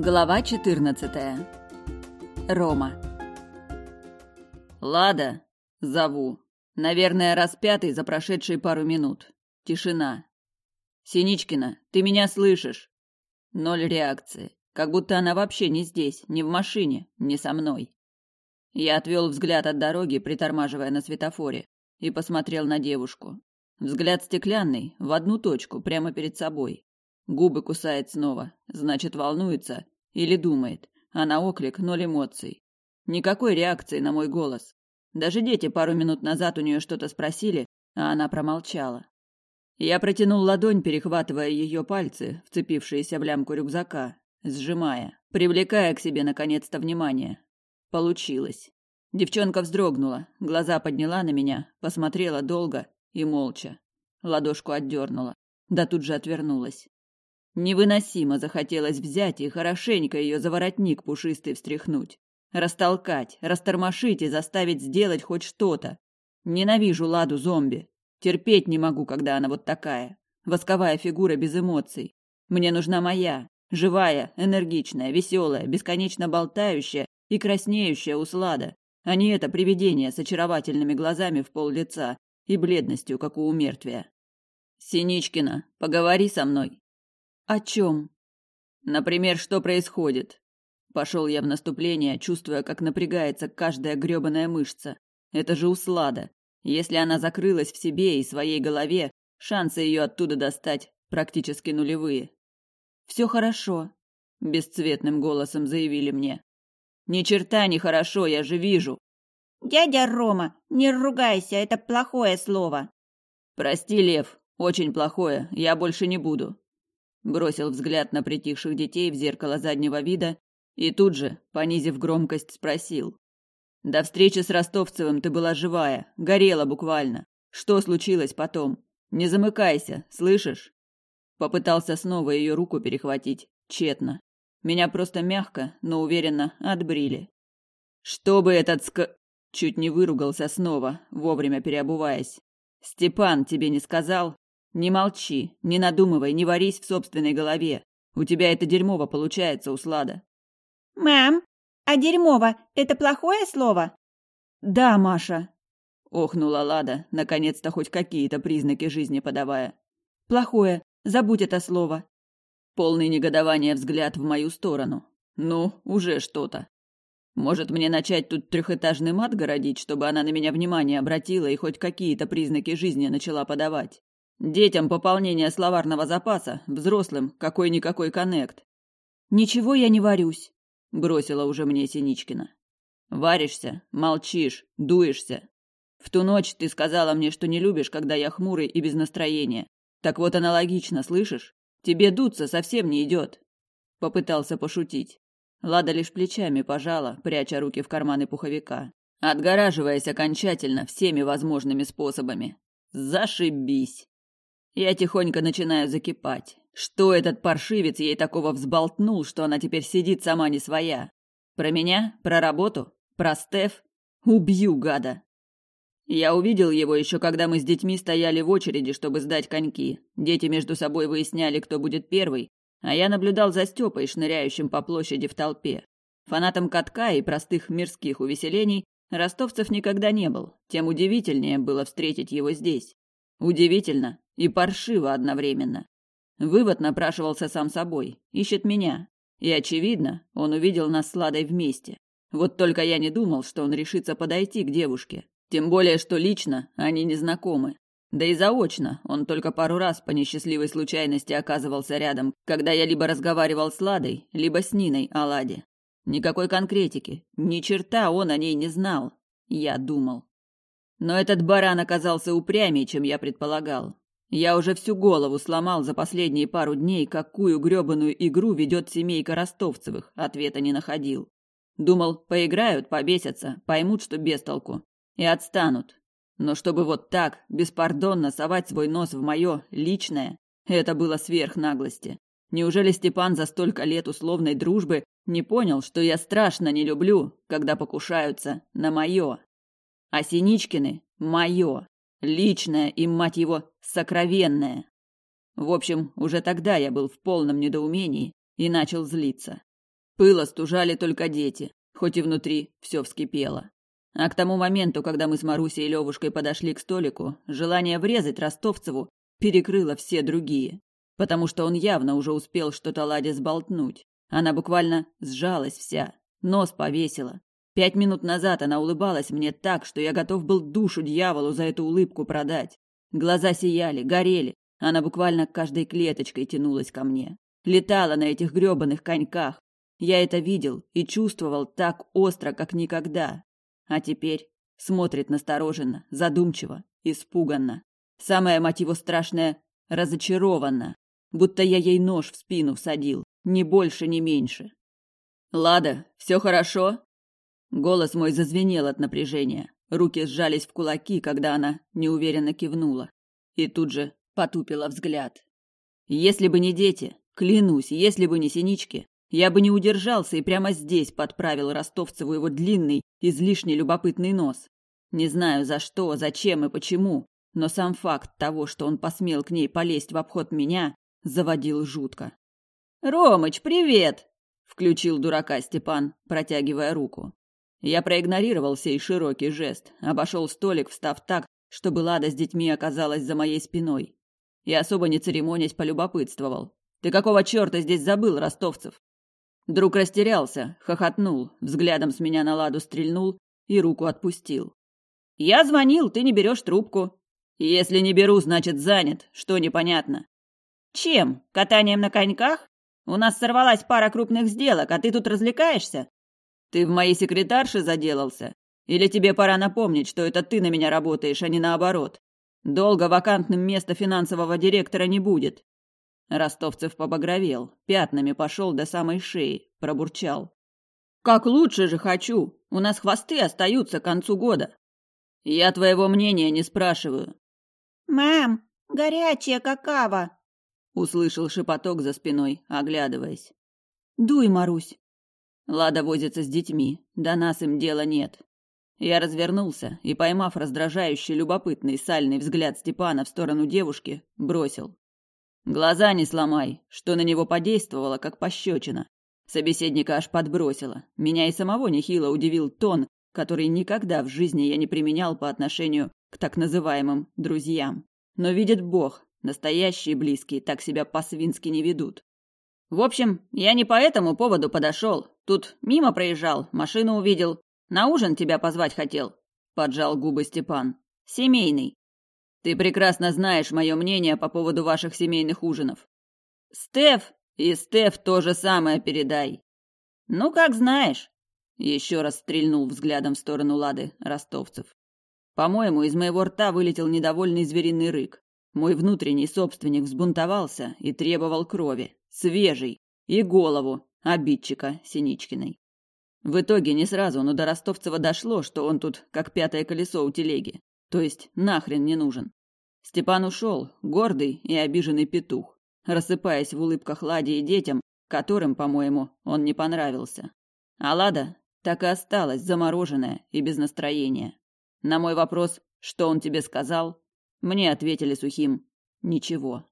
Глава 14. Рома. Лада, зову. Наверное, распятый за прошедшие пару минут. Тишина. Синичкина, ты меня слышишь? Ноль реакции. Как будто она вообще не здесь, не в машине, не со мной. Я отвел взгляд от дороги, притормаживая на светофоре, и посмотрел на девушку. Взгляд стеклянный, в одну точку, прямо перед собой. Губы кусает снова, значит, волнуется или думает, а на оклик ноль эмоций. Никакой реакции на мой голос. Даже дети пару минут назад у нее что-то спросили, а она промолчала. Я протянул ладонь, перехватывая ее пальцы, вцепившиеся в лямку рюкзака, сжимая, привлекая к себе наконец-то внимание. Получилось. Девчонка вздрогнула, глаза подняла на меня, посмотрела долго и молча. Ладошку отдернула, да тут же отвернулась. Невыносимо захотелось взять и хорошенько ее за воротник пушистый встряхнуть. Растолкать, растормошить и заставить сделать хоть что-то. Ненавижу Ладу зомби. Терпеть не могу, когда она вот такая. Восковая фигура без эмоций. Мне нужна моя. Живая, энергичная, веселая, бесконечно болтающая и краснеющая у Слада, а не это привидение с очаровательными глазами в пол лица и бледностью, как у умертвия. «Синичкина, поговори со мной», о чем? Например, что происходит? Пошел я в наступление, чувствуя, как напрягается каждая гребаная мышца. Это же услада. Если она закрылась в себе и своей голове, шансы ее оттуда достать практически нулевые. Все хорошо, бесцветным голосом заявили мне. Ни черта не хорошо, я же вижу. Дядя Рома, не ругайся, это плохое слово. Прости, Лев, очень плохое. Я больше не буду бросил взгляд на притихших детей в зеркало заднего вида и тут же, понизив громкость, спросил. «До встречи с Ростовцевым ты была живая, горела буквально. Что случилось потом? Не замыкайся, слышишь?» Попытался снова ее руку перехватить, тщетно. Меня просто мягко, но уверенно отбрили. «Чтобы этот ск...» Чуть не выругался снова, вовремя переобуваясь. «Степан тебе не сказал, не молчи, не надумывай, не варись в собственной голове. У тебя это дерьмово получается, Услада. Мам, а дерьмово – это плохое слово? Да, Маша. Охнула Лада, наконец-то хоть какие-то признаки жизни подавая. Плохое, забудь это слово. Полный негодование взгляд в мою сторону. Ну, уже что-то. Может, мне начать тут трехэтажный мат городить, чтобы она на меня внимание обратила и хоть какие-то признаки жизни начала подавать? Детям пополнение словарного запаса, взрослым какой-никакой коннект. Ничего я не варюсь, бросила уже мне Синичкина. Варишься, молчишь, дуешься. В ту ночь ты сказала мне, что не любишь, когда я хмурый и без настроения. Так вот аналогично, слышишь? Тебе дуться совсем не идет. Попытался пошутить. Лада лишь плечами пожала, пряча руки в карманы пуховика, отгораживаясь окончательно всеми возможными способами. Зашибись! Я тихонько начинаю закипать. Что этот паршивец ей такого взболтнул, что она теперь сидит сама не своя? Про меня? Про работу? Про Стеф? Убью, гада! Я увидел его еще, когда мы с детьми стояли в очереди, чтобы сдать коньки. Дети между собой выясняли, кто будет первый, а я наблюдал за Степой, шныряющим по площади в толпе. Фанатом катка и простых мирских увеселений Ростовцев никогда не был, тем удивительнее было встретить его здесь. Удивительно, и паршиво одновременно. Вывод напрашивался сам собой. Ищет меня. И, очевидно, он увидел нас с Ладой вместе. Вот только я не думал, что он решится подойти к девушке. Тем более, что лично они не знакомы. Да и заочно, он только пару раз по несчастливой случайности оказывался рядом, когда я либо разговаривал с Ладой, либо с Ниной о Ладе. Никакой конкретики, ни черта он о ней не знал, я думал. Но этот баран оказался упрямее, чем я предполагал. Я уже всю голову сломал за последние пару дней, какую грёбаную игру ведет семейка Ростовцевых, ответа не находил. Думал, поиграют, побесятся, поймут, что без толку, и отстанут. Но чтобы вот так, беспардонно совать свой нос в мое личное, это было сверх наглости. Неужели Степан за столько лет условной дружбы не понял, что я страшно не люблю, когда покушаются на мое? А Синичкины – мое. Личное и, мать его, сокровенное. В общем, уже тогда я был в полном недоумении и начал злиться. Пыло стужали только дети, хоть и внутри все вскипело. А к тому моменту, когда мы с Марусей и Левушкой подошли к столику, желание врезать Ростовцеву перекрыло все другие, потому что он явно уже успел что-то Ладе сболтнуть. Она буквально сжалась вся, нос повесила, Пять минут назад она улыбалась мне так, что я готов был душу дьяволу за эту улыбку продать. Глаза сияли, горели. Она буквально каждой клеточкой тянулась ко мне. Летала на этих грёбаных коньках. Я это видел и чувствовал так остро, как никогда. А теперь смотрит настороженно, задумчиво, испуганно. Самое мать его страшное – разочарованно. Будто я ей нож в спину всадил, ни больше, ни меньше. «Лада, все хорошо?» Голос мой зазвенел от напряжения. Руки сжались в кулаки, когда она неуверенно кивнула. И тут же потупила взгляд. Если бы не дети, клянусь, если бы не синички, я бы не удержался и прямо здесь подправил Ростовцеву его длинный, излишне любопытный нос. Не знаю за что, зачем и почему, но сам факт того, что он посмел к ней полезть в обход меня, заводил жутко. «Ромыч, привет!» – включил дурака Степан, протягивая руку. Я проигнорировал сей широкий жест, обошел столик, встав так, чтобы Лада с детьми оказалась за моей спиной. И особо не церемонясь полюбопытствовал. «Ты какого черта здесь забыл, ростовцев?» Друг растерялся, хохотнул, взглядом с меня на Ладу стрельнул и руку отпустил. «Я звонил, ты не берешь трубку». «Если не беру, значит занят, что непонятно». «Чем? Катанием на коньках? У нас сорвалась пара крупных сделок, а ты тут развлекаешься? Ты в моей секретарше заделался? Или тебе пора напомнить, что это ты на меня работаешь, а не наоборот? Долго вакантным место финансового директора не будет. Ростовцев побагровел, пятнами пошел до самой шеи, пробурчал. «Как лучше же хочу! У нас хвосты остаются к концу года!» «Я твоего мнения не спрашиваю!» «Мам, горячая какава!» Услышал шепоток за спиной, оглядываясь. «Дуй, Марусь!» Лада возится с детьми, до нас им дела нет. Я развернулся и, поймав раздражающий, любопытный, сальный взгляд Степана в сторону девушки, бросил. «Глаза не сломай!» Что на него подействовало, как пощечина. Собеседника аж подбросило. Меня и самого нехило удивил тон, который никогда в жизни я не применял по отношению к так называемым «друзьям». Но видит Бог, настоящие близкие так себя по-свински не ведут. «В общем, я не по этому поводу подошел», Тут мимо проезжал, машину увидел. На ужин тебя позвать хотел», — поджал губы Степан. «Семейный». «Ты прекрасно знаешь мое мнение по поводу ваших семейных ужинов». «Стеф и Стеф то же самое передай». «Ну, как знаешь», — еще раз стрельнул взглядом в сторону Лады ростовцев. По-моему, из моего рта вылетел недовольный звериный рык. Мой внутренний собственник взбунтовался и требовал крови, свежей, и голову, обидчика Синичкиной. В итоге не сразу, но до Ростовцева дошло, что он тут как пятое колесо у телеги, то есть нахрен не нужен. Степан ушел, гордый и обиженный петух, рассыпаясь в улыбках Ладе и детям, которым, по-моему, он не понравился. А Лада так и осталась замороженная и без настроения. На мой вопрос «Что он тебе сказал?» мне ответили сухим «Ничего».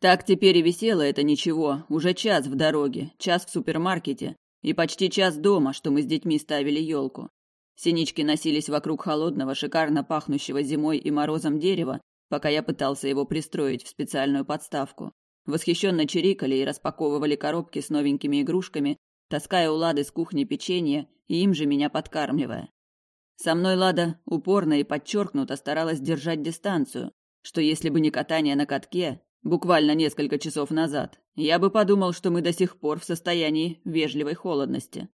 Так теперь и висело это ничего, уже час в дороге, час в супермаркете и почти час дома, что мы с детьми ставили елку. Синички носились вокруг холодного, шикарно пахнущего зимой и морозом дерева, пока я пытался его пристроить в специальную подставку. Восхищенно чирикали и распаковывали коробки с новенькими игрушками, таская у Лады с кухни печенье и им же меня подкармливая. Со мной Лада упорно и подчеркнуто старалась держать дистанцию, что если бы не катание на катке, буквально несколько часов назад, я бы подумал, что мы до сих пор в состоянии вежливой холодности.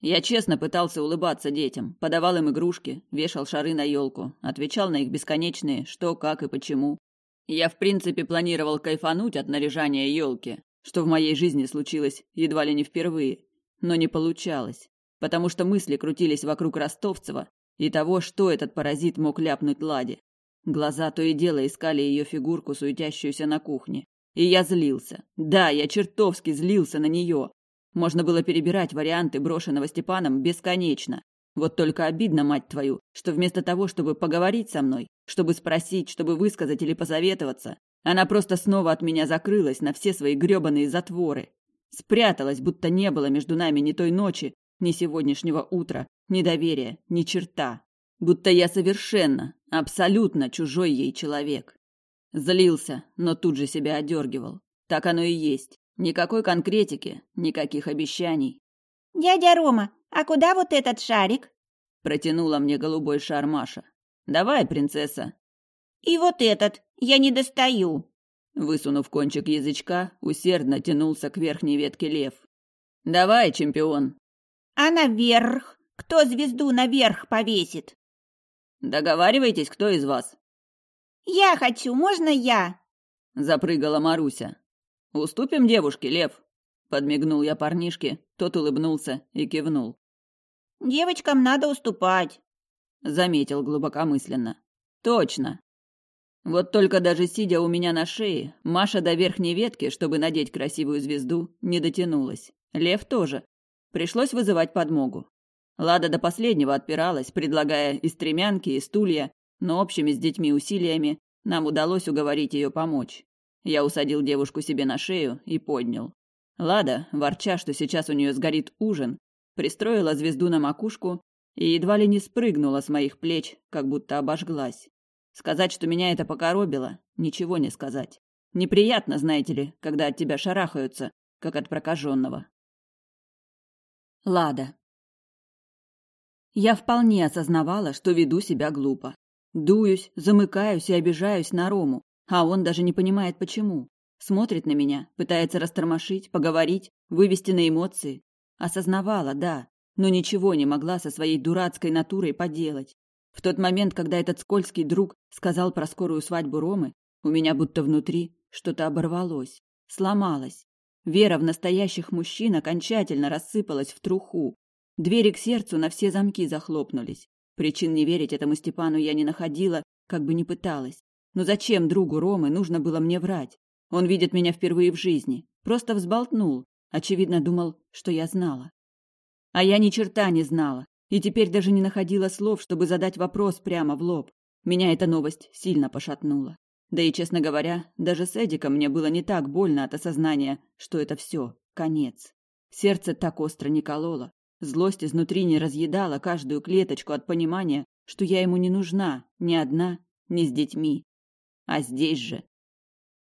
Я честно пытался улыбаться детям, подавал им игрушки, вешал шары на елку, отвечал на их бесконечные «что, как и почему». Я, в принципе, планировал кайфануть от наряжания елки, что в моей жизни случилось едва ли не впервые, но не получалось, потому что мысли крутились вокруг Ростовцева и того, что этот паразит мог ляпнуть Ладе. Глаза то и дело искали ее фигурку, суетящуюся на кухне. И я злился. Да, я чертовски злился на нее. Можно было перебирать варианты брошенного Степаном бесконечно. Вот только обидно, мать твою, что вместо того, чтобы поговорить со мной, чтобы спросить, чтобы высказать или посоветоваться, она просто снова от меня закрылась на все свои гребаные затворы. Спряталась, будто не было между нами ни той ночи, ни сегодняшнего утра, ни доверия, ни черта. Будто я совершенно, Абсолютно чужой ей человек. Злился, но тут же себя одергивал. Так оно и есть. Никакой конкретики, никаких обещаний. «Дядя Рома, а куда вот этот шарик?» Протянула мне голубой шар Маша. «Давай, принцесса». «И вот этот, я не достаю». Высунув кончик язычка, усердно тянулся к верхней ветке лев. «Давай, чемпион». «А наверх? Кто звезду наверх повесит?» Договаривайтесь, кто из вас. Я хочу, можно я? Запрыгала Маруся. Уступим девушке, Лев. Подмигнул я парнишке, тот улыбнулся и кивнул. Девочкам надо уступать, заметил глубокомысленно. Точно. Вот только даже сидя у меня на шее, Маша до верхней ветки, чтобы надеть красивую звезду, не дотянулась. Лев тоже. Пришлось вызывать подмогу. Лада до последнего отпиралась, предлагая и стремянки, и стулья, но общими с детьми усилиями нам удалось уговорить ее помочь. Я усадил девушку себе на шею и поднял. Лада, ворча, что сейчас у нее сгорит ужин, пристроила звезду на макушку и едва ли не спрыгнула с моих плеч, как будто обожглась. Сказать, что меня это покоробило, ничего не сказать. Неприятно, знаете ли, когда от тебя шарахаются, как от прокаженного. Лада. Я вполне осознавала, что веду себя глупо. Дуюсь, замыкаюсь и обижаюсь на Рому, а он даже не понимает почему. Смотрит на меня, пытается растормошить, поговорить, вывести на эмоции. Осознавала, да, но ничего не могла со своей дурацкой натурой поделать. В тот момент, когда этот скользкий друг сказал про скорую свадьбу Ромы, у меня будто внутри что-то оборвалось, сломалось. Вера в настоящих мужчин окончательно рассыпалась в труху, Двери к сердцу на все замки захлопнулись. Причин не верить этому Степану я не находила, как бы ни пыталась. Но зачем другу Ромы нужно было мне врать? Он видит меня впервые в жизни. Просто взболтнул. Очевидно, думал, что я знала. А я ни черта не знала. И теперь даже не находила слов, чтобы задать вопрос прямо в лоб. Меня эта новость сильно пошатнула. Да и, честно говоря, даже с Эдиком мне было не так больно от осознания, что это все, конец. Сердце так остро не кололо, Злость изнутри не разъедала каждую клеточку от понимания, что я ему не нужна, ни одна, ни с детьми. А здесь же.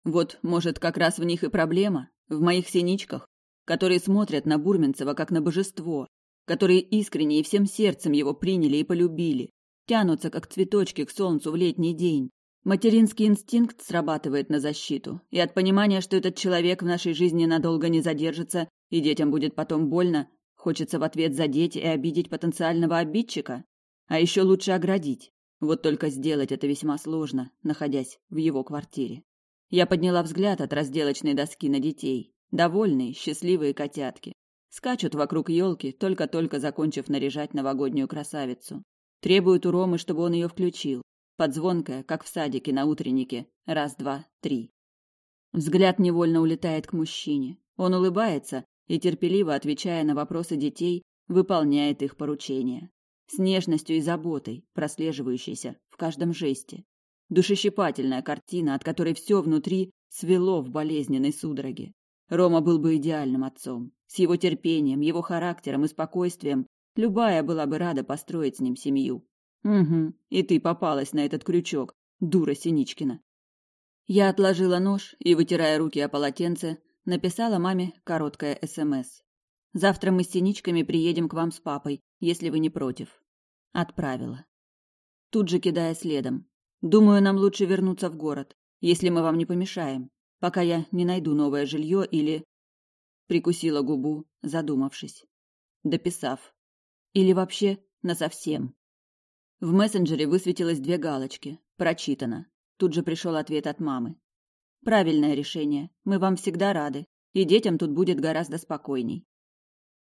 Вот, может, как раз в них и проблема, в моих синичках, которые смотрят на Бурминцева как на божество, которые искренне и всем сердцем его приняли и полюбили, тянутся как цветочки к солнцу в летний день. Материнский инстинкт срабатывает на защиту, и от понимания, что этот человек в нашей жизни надолго не задержится, и детям будет потом больно, Хочется в ответ задеть и обидеть потенциального обидчика. А еще лучше оградить. Вот только сделать это весьма сложно, находясь в его квартире. Я подняла взгляд от разделочной доски на детей. Довольные, счастливые котятки. Скачут вокруг елки, только-только закончив наряжать новогоднюю красавицу. Требуют у Ромы, чтобы он ее включил. Подзвонкая, как в садике на утреннике. Раз, два, три. Взгляд невольно улетает к мужчине. Он улыбается, и терпеливо отвечая на вопросы детей, выполняет их поручения. С нежностью и заботой, прослеживающейся в каждом жесте. Душещипательная картина, от которой все внутри свело в болезненной судороге. Рома был бы идеальным отцом. С его терпением, его характером и спокойствием любая была бы рада построить с ним семью. Угу, и ты попалась на этот крючок, дура Синичкина. Я отложила нож и, вытирая руки о полотенце, Написала маме короткое СМС. «Завтра мы с синичками приедем к вам с папой, если вы не против». Отправила. Тут же кидая следом. «Думаю, нам лучше вернуться в город, если мы вам не помешаем, пока я не найду новое жилье или...» Прикусила губу, задумавшись. Дописав. «Или вообще насовсем». В мессенджере высветилось две галочки. Прочитано. Тут же пришел ответ от мамы. Правильное решение. Мы вам всегда рады. И детям тут будет гораздо спокойней.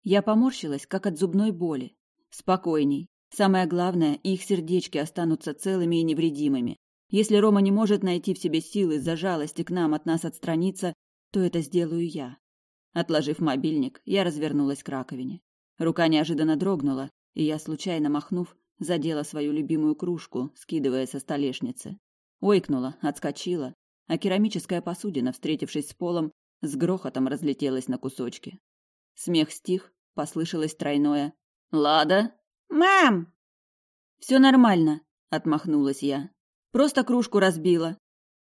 Я поморщилась, как от зубной боли. Спокойней. Самое главное, их сердечки останутся целыми и невредимыми. Если Рома не может найти в себе силы за жалости к нам от нас отстраниться, то это сделаю я. Отложив мобильник, я развернулась к раковине. Рука неожиданно дрогнула, и я, случайно махнув, задела свою любимую кружку, скидывая со столешницы. Ойкнула, отскочила, а керамическая посудина, встретившись с полом, с грохотом разлетелась на кусочки. Смех стих, послышалось тройное «Лада?» «Мам!» «Все нормально», — отмахнулась я. «Просто кружку разбила».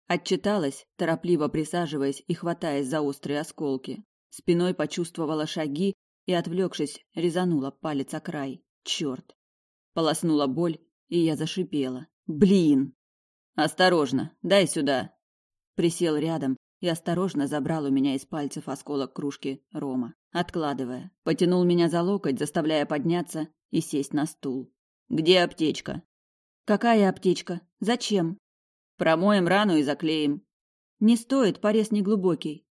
Отчиталась, торопливо присаживаясь и хватаясь за острые осколки. Спиной почувствовала шаги и, отвлекшись, резанула палец о край. Черт! Полоснула боль, и я зашипела. «Блин!» «Осторожно! Дай сюда!» Присел рядом и осторожно забрал у меня из пальцев осколок кружки рома, откладывая. Потянул меня за локоть, заставляя подняться и сесть на стул. «Где аптечка?» «Какая аптечка? Зачем?» «Промоем рану и заклеим». «Не стоит, порез неглубокий».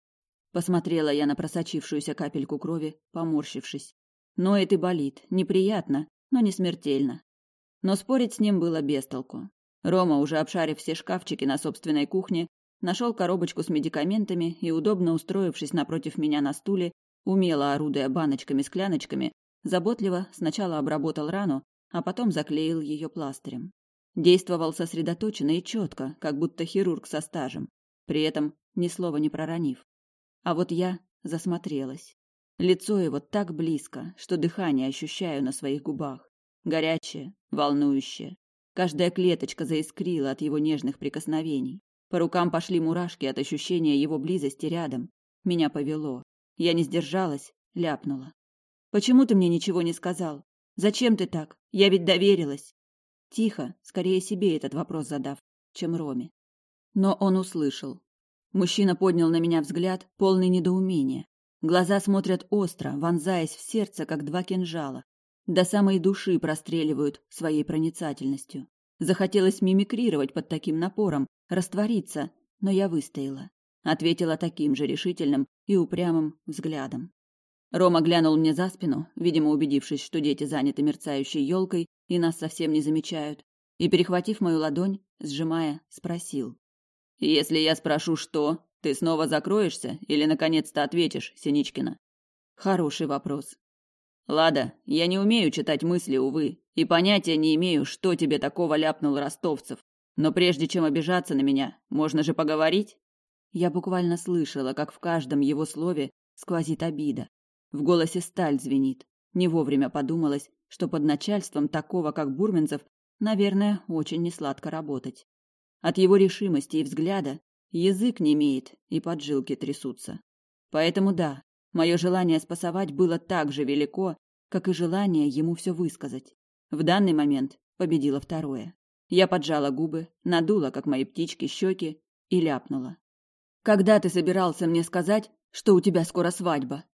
Посмотрела я на просочившуюся капельку крови, поморщившись. Но это болит, неприятно, но не смертельно. Но спорить с ним было без толку. Рома, уже обшарив все шкафчики на собственной кухне, нашел коробочку с медикаментами и, удобно устроившись напротив меня на стуле, умело орудуя баночками с кляночками, заботливо сначала обработал рану, а потом заклеил ее пластырем. Действовал сосредоточенно и четко, как будто хирург со стажем, при этом ни слова не проронив. А вот я засмотрелась. Лицо его так близко, что дыхание ощущаю на своих губах. Горячее, волнующее. Каждая клеточка заискрила от его нежных прикосновений. По рукам пошли мурашки от ощущения его близости рядом. Меня повело. Я не сдержалась, ляпнула. «Почему ты мне ничего не сказал? Зачем ты так? Я ведь доверилась!» Тихо, скорее себе этот вопрос задав, чем Роме. Но он услышал. Мужчина поднял на меня взгляд, полный недоумения. Глаза смотрят остро, вонзаясь в сердце, как два кинжала. До самой души простреливают своей проницательностью. Захотелось мимикрировать под таким напором, раствориться, но я выстояла. Ответила таким же решительным и упрямым взглядом. Рома глянул мне за спину, видимо, убедившись, что дети заняты мерцающей елкой и нас совсем не замечают, и, перехватив мою ладонь, сжимая, спросил. «Если я спрошу, что, ты снова закроешься или, наконец-то, ответишь, Синичкина?» «Хороший вопрос». «Лада, я не умею читать мысли, увы, и понятия не имею, что тебе такого ляпнул Ростовцев. Но прежде чем обижаться на меня, можно же поговорить. Я буквально слышала, как в каждом его слове сквозит обида. В голосе сталь звенит. Не вовремя подумалось, что под начальством такого, как Бурменцев, наверное, очень несладко работать. От его решимости и взгляда язык не имеет, и поджилки трясутся. Поэтому да, мое желание спасовать было так же велико, как и желание ему все высказать. В данный момент победило второе. Я поджала губы, надула, как мои птички, щеки и ляпнула. «Когда ты собирался мне сказать, что у тебя скоро свадьба?»